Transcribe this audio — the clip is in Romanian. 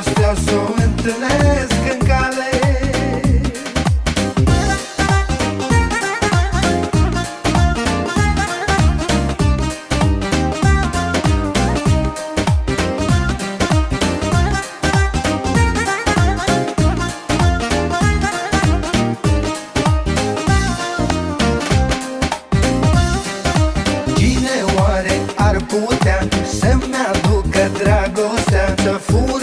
știau să o întâlnesc în cale. Cine oare ar putea să-mi aducă dragostea să fur